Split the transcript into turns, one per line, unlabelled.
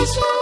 Christmas.